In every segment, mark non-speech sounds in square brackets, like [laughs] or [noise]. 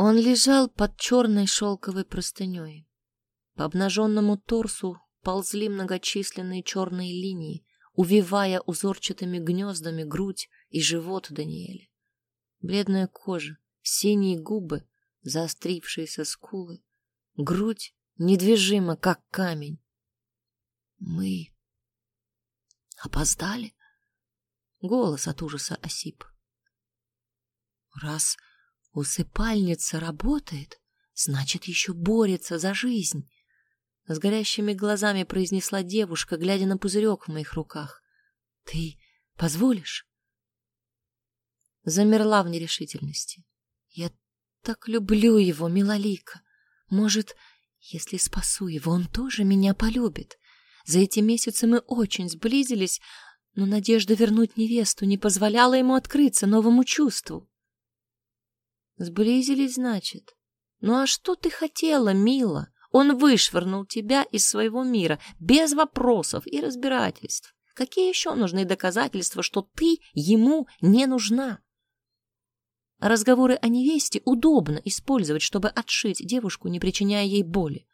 Он лежал под черной шелковой простыней. По обнаженному торсу ползли многочисленные черные линии, увивая узорчатыми гнездами грудь и живот Даниэля. Бледная кожа, синие губы, заострившиеся скулы, грудь недвижима, как камень. Мы опоздали? Голос от ужаса осип. Раз усыпальница работает, значит, еще борется за жизнь. С горящими глазами произнесла девушка, глядя на пузырек в моих руках. Ты позволишь? Замерла в нерешительности. Я так люблю его, Милолика. Может, если спасу его, он тоже меня полюбит. За эти месяцы мы очень сблизились, но надежда вернуть невесту не позволяла ему открыться новому чувству. Сблизились, значит? Ну а что ты хотела, мила? Он вышвырнул тебя из своего мира, без вопросов и разбирательств. Какие еще нужны доказательства, что ты ему не нужна? Разговоры о невесте удобно использовать, чтобы отшить девушку, не причиняя ей боли.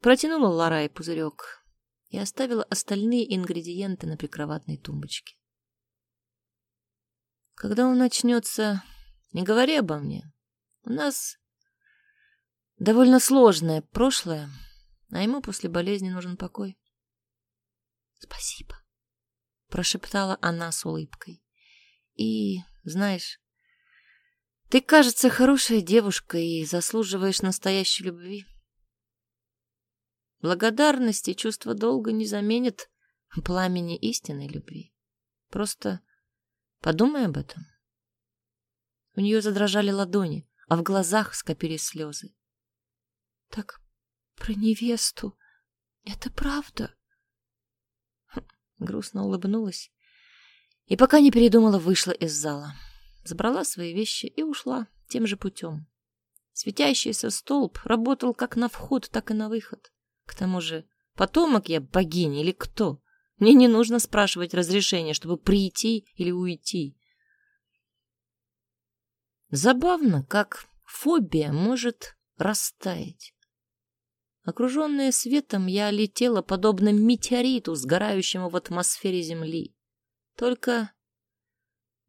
Протянула Ларай пузырек и оставила остальные ингредиенты на прикроватной тумбочке. Когда он начнется, не говори обо мне. У нас довольно сложное прошлое, а ему после болезни нужен покой. Спасибо, прошептала она с улыбкой. И, знаешь, ты, кажется, хорошая девушка и заслуживаешь настоящей любви. Благодарность и чувство долга не заменят пламени истинной любви. Просто подумай об этом. У нее задрожали ладони, а в глазах скопились слезы. Так про невесту. Это правда? Хм, грустно улыбнулась и пока не передумала, вышла из зала. Забрала свои вещи и ушла тем же путем. Светящийся столб работал как на вход, так и на выход. К тому же, потомок я богиня или кто? Мне не нужно спрашивать разрешения, чтобы прийти или уйти. Забавно, как фобия может растаять. Окруженная светом, я летела подобно метеориту, сгорающему в атмосфере Земли. Только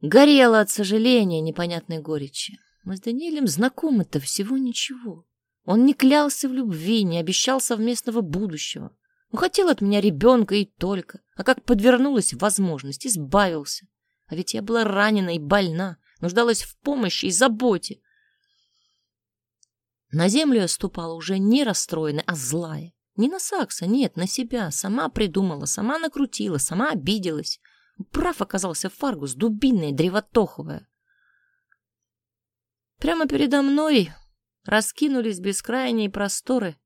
горела от сожаления непонятной горечи. Мы с Даниэлем знакомы-то всего ничего. Он не клялся в любви, не обещал совместного будущего. Он хотел от меня ребенка и только. А как подвернулась возможность, избавился. А ведь я была ранена и больна, нуждалась в помощи и заботе. На землю я ступала уже не расстроенная, а злая. Не на Сакса, нет, на себя. Сама придумала, сама накрутила, сама обиделась. Прав оказался Фаргус, дубинная, древотоховая. Прямо передо мной раскинулись бескрайние просторы,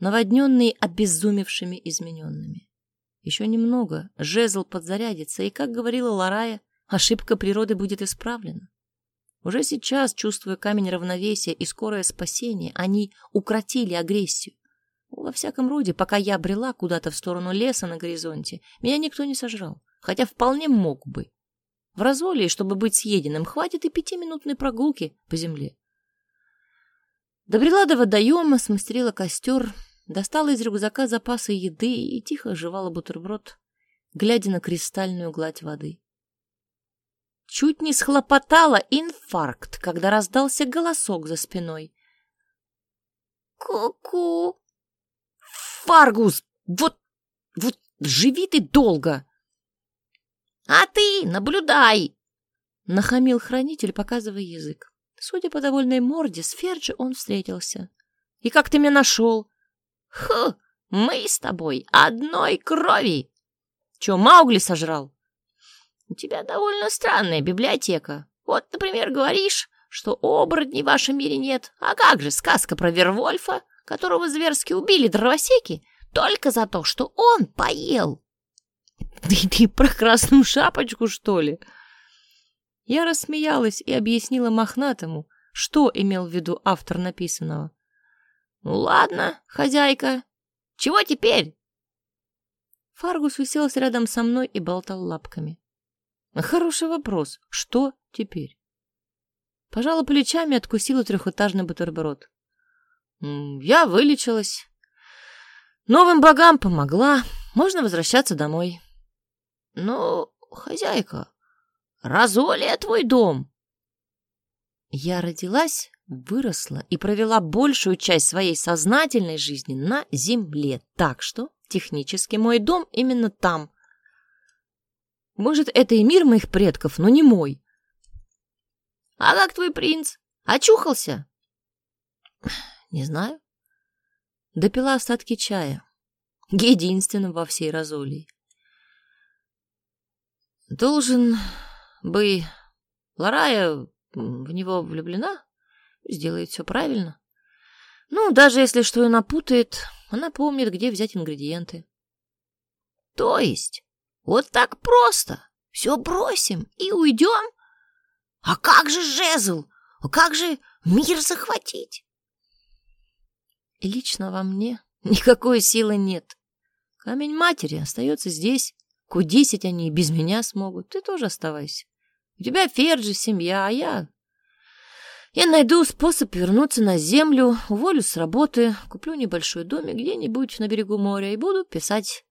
наводненные обезумевшими измененными. Еще немного, жезл подзарядится, и, как говорила Ларая, ошибка природы будет исправлена. Уже сейчас, чувствуя камень равновесия и скорое спасение, они укротили агрессию. Во всяком роде, пока я брела куда-то в сторону леса на горизонте, меня никто не сожрал, хотя вполне мог бы. В разволе, чтобы быть съеденным, хватит и пятиминутной прогулки по земле. Добрела до водоема, смастерила костер, достала из рюкзака запасы еды и тихо жевала бутерброд, глядя на кристальную гладь воды. Чуть не схлопотала инфаркт, когда раздался голосок за спиной. «Ку-ку!» «Фаргус! Вот, вот живи ты долго!» «А ты наблюдай!» — нахамил хранитель, показывая язык. Судя по довольной морде, с Ферджи он встретился. «И как ты меня нашел?» «Ху, мы с тобой одной крови!» «Че, Маугли сожрал?» «У тебя довольно странная библиотека. Вот, например, говоришь, что оборотней в вашем мире нет. А как же сказка про Вервольфа, которого зверски убили дровосеки, только за то, что он поел?» Ты, ты про красную шапочку, что ли? Я рассмеялась и объяснила мохнатому, что имел в виду автор написанного. Ну ладно, хозяйка, чего теперь? Фаргус уселся рядом со мной и болтал лапками. Хороший вопрос. Что теперь? Пожала плечами и откусила трехэтажный бутерброд. Я вылечилась. Новым богам помогла. Можно возвращаться домой. Но, хозяйка, Разолия твой дом. Я родилась, выросла и провела большую часть своей сознательной жизни на земле, так что технически мой дом именно там. Может, это и мир моих предков, но не мой. А как твой принц? Очухался? Не знаю. Допила остатки чая. Единственным во всей Розолии. Должен бы Ларая в него влюблена, сделает все правильно. Ну, даже если что и напутает, она помнит, где взять ингредиенты. То есть, вот так просто все бросим и уйдем? А как же жезл? А как же мир захватить? Лично во мне [laughs] никакой силы нет. Камень матери остается здесь. Кудесить они и без меня смогут. Ты тоже оставайся. У тебя Ферджи, семья, а я... Я найду способ вернуться на землю, уволюсь с работы, куплю небольшой домик где-нибудь на берегу моря и буду писать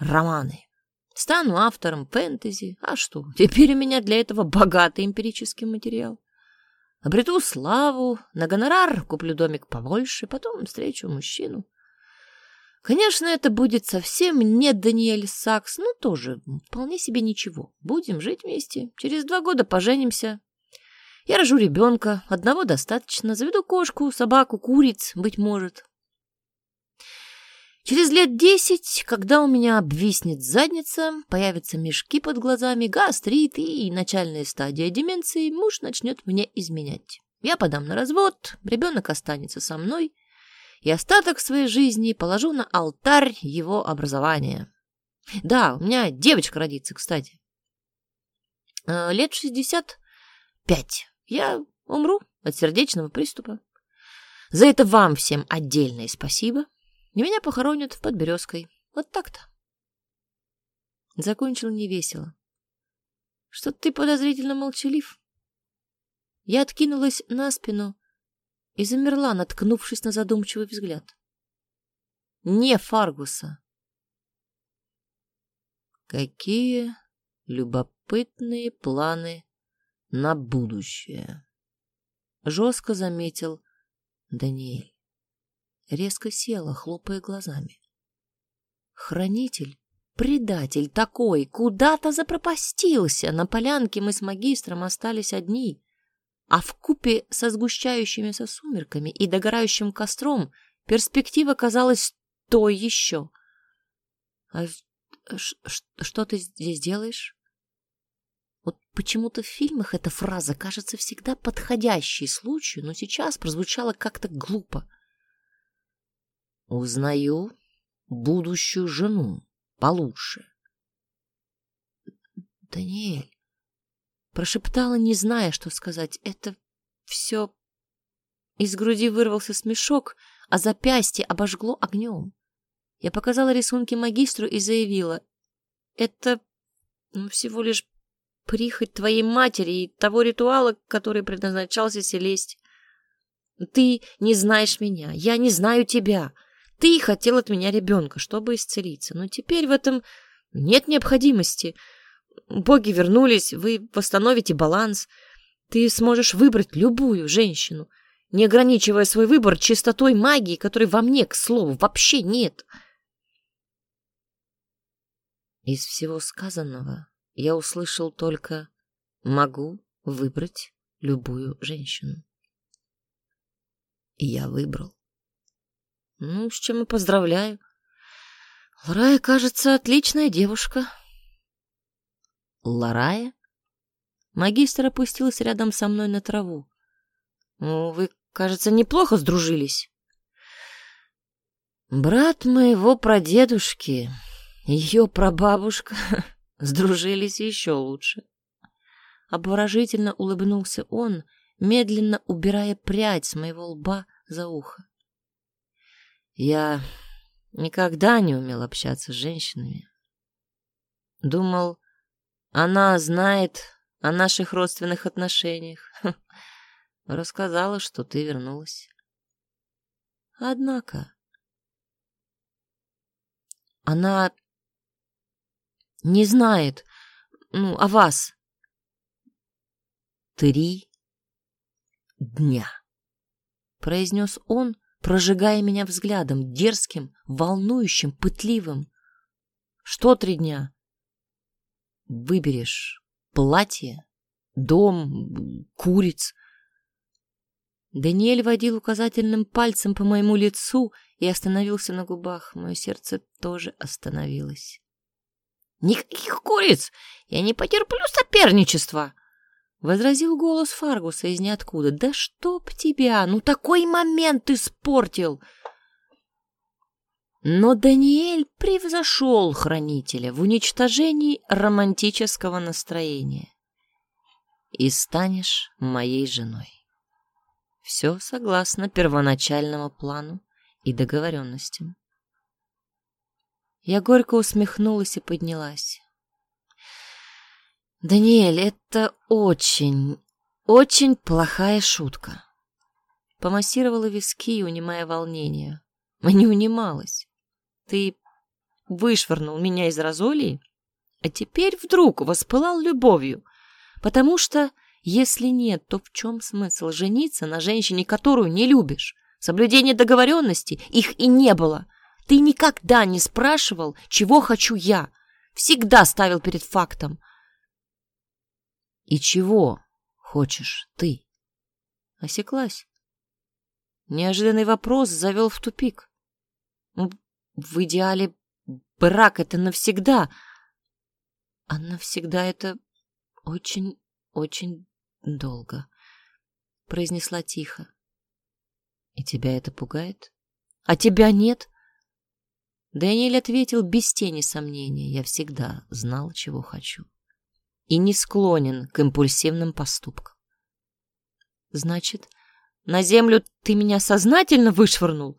романы. Стану автором фэнтези. А что, [laughs] теперь у меня для этого богатый эмпирический материал. Обрету славу, на гонорар куплю домик побольше, потом встречу мужчину. Конечно, это будет совсем не Даниэль Сакс, но тоже вполне себе ничего. Будем жить вместе. Через два года поженимся. Я рожу ребенка, одного достаточно. Заведу кошку, собаку, куриц, быть может. Через лет десять, когда у меня обвиснет задница, появятся мешки под глазами, гастрит и начальная стадия деменции, муж начнет мне изменять. Я подам на развод, ребенок останется со мной, и остаток своей жизни положу на алтарь его образования. Да, у меня девочка родится, кстати. Э, лет шестьдесят пять. Я умру от сердечного приступа. За это вам всем отдельное спасибо. И меня похоронят в Подберезкой. Вот так-то. Закончил невесело. Что ты подозрительно молчалив? Я откинулась на спину и замерла, наткнувшись на задумчивый взгляд. Не Фаргуса. Какие любопытные планы на будущее. Жестко заметил Даниэль резко села, хлопая глазами. Хранитель, предатель такой, куда-то запропастился. На полянке мы с магистром остались одни, а в купе со сгущающимися сумерками и догорающим костром перспектива казалась то еще. А что ты здесь делаешь? Вот почему-то в фильмах эта фраза кажется всегда подходящей случаю, но сейчас прозвучала как-то глупо. Узнаю будущую жену получше. Даниэль прошептала, не зная, что сказать. Это все... Из груди вырвался смешок, а запястье обожгло огнем. Я показала рисунки магистру и заявила. Это ну, всего лишь прихоть твоей матери и того ритуала, который предназначался Селесте. Ты не знаешь меня, я не знаю тебя. Ты хотел от меня ребенка, чтобы исцелиться, но теперь в этом нет необходимости. Боги вернулись, вы восстановите баланс. Ты сможешь выбрать любую женщину, не ограничивая свой выбор чистотой магии, которой во мне, к слову, вообще нет. Из всего сказанного я услышал только «могу выбрать любую женщину». И я выбрал. Ну, с чем и поздравляю. Ларая, кажется, отличная девушка. Ларая? Магистр опустился рядом со мной на траву. Ну, вы, кажется, неплохо сдружились. Брат моего прадедушки, ее прабабушка, [laughs] сдружились еще лучше. Обворожительно улыбнулся он, медленно убирая прядь с моего лба за ухо. Я никогда не умел общаться с женщинами. Думал, она знает о наших родственных отношениях. [laughs] Рассказала, что ты вернулась. Однако... Она не знает, ну, о вас. Три дня, произнес он, прожигая меня взглядом, дерзким, волнующим, пытливым. Что три дня? Выберешь платье, дом, куриц. Даниэль водил указательным пальцем по моему лицу и остановился на губах. Мое сердце тоже остановилось. «Никаких куриц! Я не потерплю соперничества!» Возразил голос Фаргуса из ниоткуда. «Да чтоб тебя! Ну такой момент испортил!» Но Даниэль превзошел хранителя в уничтожении романтического настроения. «И станешь моей женой». Все согласно первоначальному плану и договоренностям. Я горько усмехнулась и поднялась. «Даниэль, это очень, очень плохая шутка». Помассировала виски, унимая волнение. Не унималась. Ты вышвырнул меня из Розолии, а теперь вдруг воспылал любовью, потому что, если нет, то в чем смысл жениться на женщине, которую не любишь? Соблюдение договоренностей их и не было. Ты никогда не спрашивал, чего хочу я. Всегда ставил перед фактом. И чего хочешь ты? Осеклась. Неожиданный вопрос завел в тупик. Ну, в идеале брак — это навсегда. А навсегда это очень-очень долго, — произнесла тихо. И тебя это пугает? А тебя нет? Даниэль ответил без тени сомнения. Я всегда знал, чего хочу. И не склонен к импульсивным поступкам. Значит, на землю ты меня сознательно вышвырнул?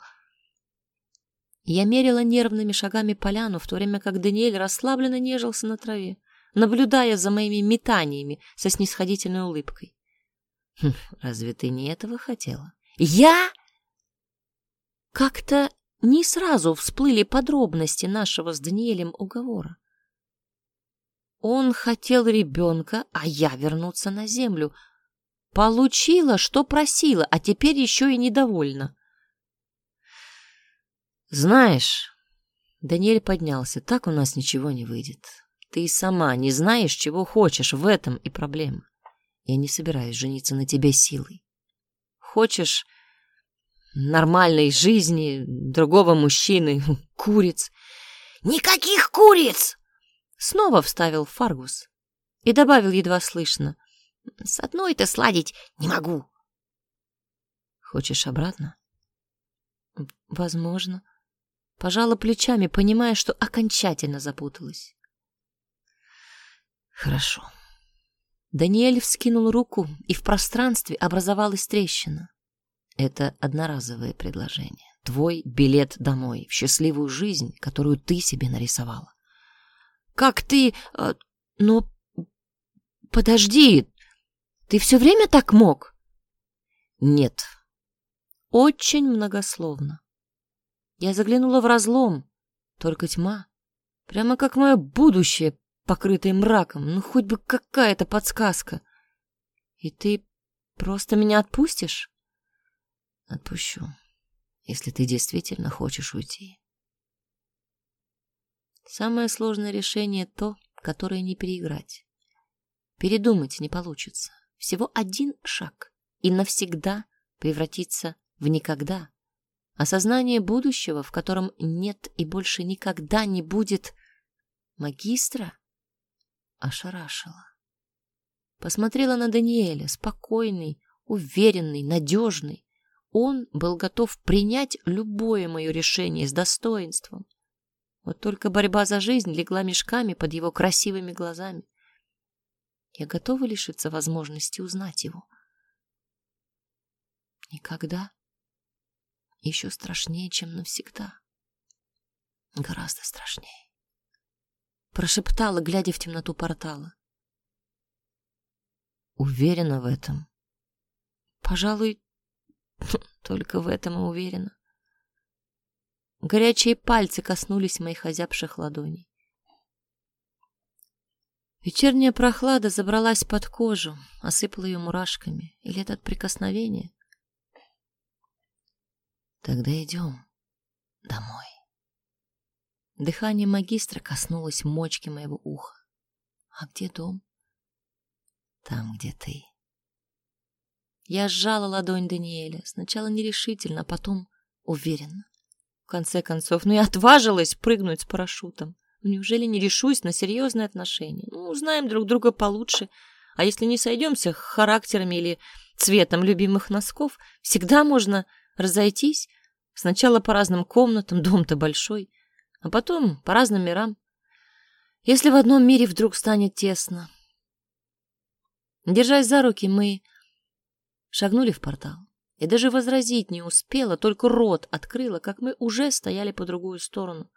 Я мерила нервными шагами поляну, в то время как Даниэль расслабленно нежился на траве, наблюдая за моими метаниями со снисходительной улыбкой. Хм, разве ты не этого хотела? Я? Как-то не сразу всплыли подробности нашего с Даниэлем уговора. Он хотел ребенка, а я вернуться на землю. Получила, что просила, а теперь еще и недовольна. Знаешь, Даниэль поднялся, так у нас ничего не выйдет. Ты сама не знаешь, чего хочешь, в этом и проблема. Я не собираюсь жениться на тебе силой. Хочешь нормальной жизни, другого мужчины, [laughs] куриц. «Никаких куриц!» Снова вставил Фаргус и добавил едва слышно. «С одной-то сладить не могу». «Хочешь обратно?» «Возможно». Пожала плечами, понимая, что окончательно запуталась. «Хорошо». Даниэль вскинул руку, и в пространстве образовалась трещина. Это одноразовое предложение. Твой билет домой, в счастливую жизнь, которую ты себе нарисовала. Как ты... Э, но... Подожди, ты все время так мог? Нет. Очень многословно. Я заглянула в разлом. Только тьма. Прямо как мое будущее, покрытое мраком. Ну, хоть бы какая-то подсказка. И ты просто меня отпустишь? Отпущу, если ты действительно хочешь уйти. Самое сложное решение то, которое не переиграть. Передумать не получится. Всего один шаг и навсегда превратиться в никогда. Осознание будущего, в котором нет и больше никогда не будет магистра, ошарашило. Посмотрела на Даниэля, спокойный, уверенный, надежный, он был готов принять любое мое решение с достоинством. Вот только борьба за жизнь легла мешками под его красивыми глазами. Я готова лишиться возможности узнать его. Никогда. Еще страшнее, чем навсегда. Гораздо страшнее. Прошептала, глядя в темноту портала. Уверена в этом. Пожалуй, [laughs] только в этом и уверена. Горячие пальцы коснулись моих озябших ладоней. Вечерняя прохлада забралась под кожу, осыпала ее мурашками. Или это от прикосновения? Тогда идем домой. Дыхание магистра коснулось мочки моего уха. А где дом? Там, где ты. Я сжала ладонь Даниэля, сначала нерешительно, а потом уверенно. В конце концов, ну и отважилась прыгнуть с парашютом. Ну, неужели не решусь на серьезные отношения? Ну, узнаем друг друга получше. А если не сойдемся характерами или цветом любимых носков, всегда можно разойтись. Сначала по разным комнатам, [laughs] дом-то большой, а потом по разным мирам. Если в одном мире вдруг станет тесно. Держась за руки, мы шагнули в портал. И даже возразить не успела, только рот открыла, как мы уже стояли по другую сторону.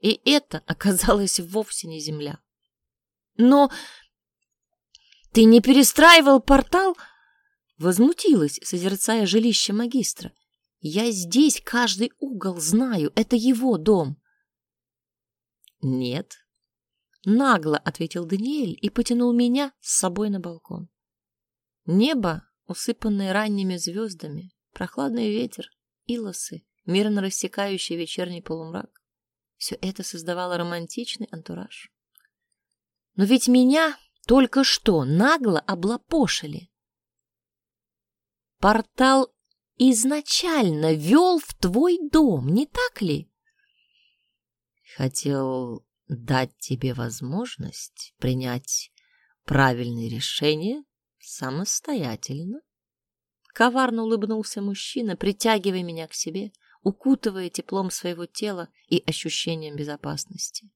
И это [laughs] оказалось вовсе не земля. Но ты не перестраивал портал? Возмутилась, созерцая жилище магистра. Я здесь каждый угол знаю, это его дом. Нет. Нагло ответил Даниэль и потянул меня с собой на балкон. Небо, усыпанное ранними звездами, прохладный ветер, илосы, мирно рассекающий вечерний полумрак. Все это создавало романтичный антураж. Но ведь меня только что нагло облапошили. Портал изначально вел в твой дом, не так ли? Хотел дать тебе возможность принять правильное решение самостоятельно. Коварно улыбнулся мужчина, притягивая меня к себе — укутывая теплом своего тела и ощущением безопасности.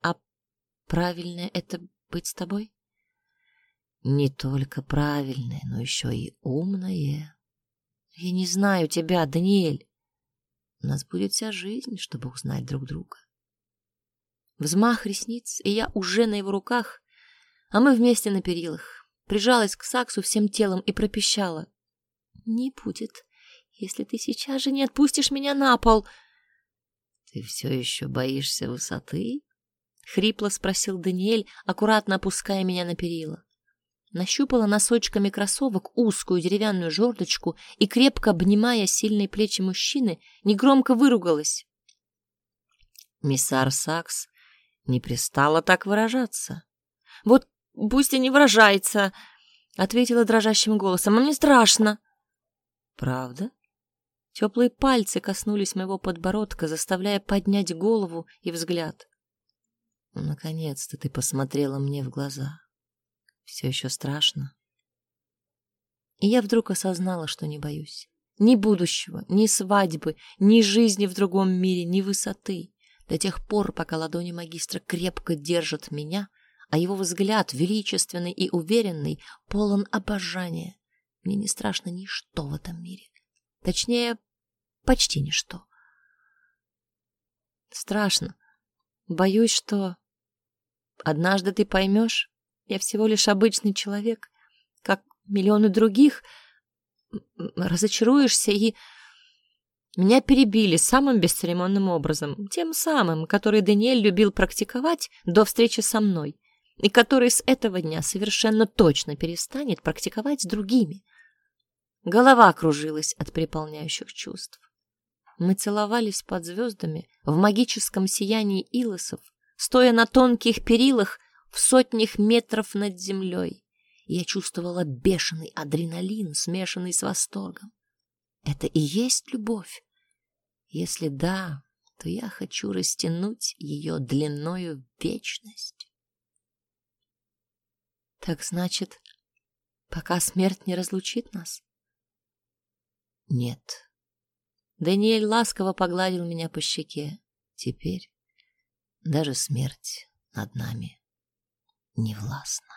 А правильное это быть с тобой? Не только правильное, но еще и умное. Я не знаю тебя, Даниэль. У нас будет вся жизнь, чтобы узнать друг друга. Взмах ресниц, и я уже на его руках, а мы вместе на перилах. Прижалась к Саксу всем телом и пропищала. Не будет если ты сейчас же не отпустишь меня на пол. — Ты все еще боишься высоты? — хрипло спросил Даниэль, аккуратно опуская меня на перила. Нащупала носочками кроссовок узкую деревянную жердочку и, крепко обнимая сильные плечи мужчины, негромко выругалась. Миссар Сакс не пристала так выражаться. — Вот пусть и не выражается, — ответила дрожащим голосом. — Мне страшно. — Правда? Теплые пальцы коснулись моего подбородка, заставляя поднять голову и взгляд. Ну, наконец-то ты посмотрела мне в глаза. Все еще страшно. И я вдруг осознала, что не боюсь. Ни будущего, ни свадьбы, ни жизни в другом мире, ни высоты. До тех пор, пока ладони магистра крепко держат меня, а его взгляд, величественный и уверенный, полон обожания. Мне не страшно ничто в этом мире. Точнее, почти ничто. Страшно. Боюсь, что однажды ты поймешь, я всего лишь обычный человек, как миллионы других, разочаруешься и... Меня перебили самым бесцеремонным образом, тем самым, который Даниэль любил практиковать до встречи со мной, и который с этого дня совершенно точно перестанет практиковать с другими. Голова кружилась от переполняющих чувств. Мы целовались под звездами в магическом сиянии илосов, стоя на тонких перилах в сотнях метров над землей. Я чувствовала бешеный адреналин, смешанный с восторгом. Это и есть любовь? Если да, то я хочу растянуть ее длиною в вечность. Так значит, пока смерть не разлучит нас? Нет. Даниэль ласково погладил меня по щеке. Теперь даже смерть над нами не властна.